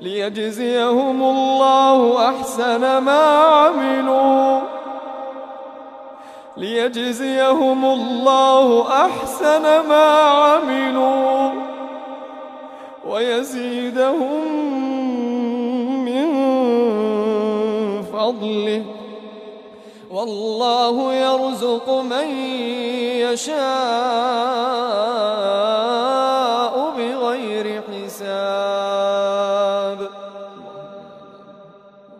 ليجزيهم الله أحسن ما عملوا ليجزيهم الله أحسن ما عملوا ويزيدهم من فضله والله يرزق من يشاء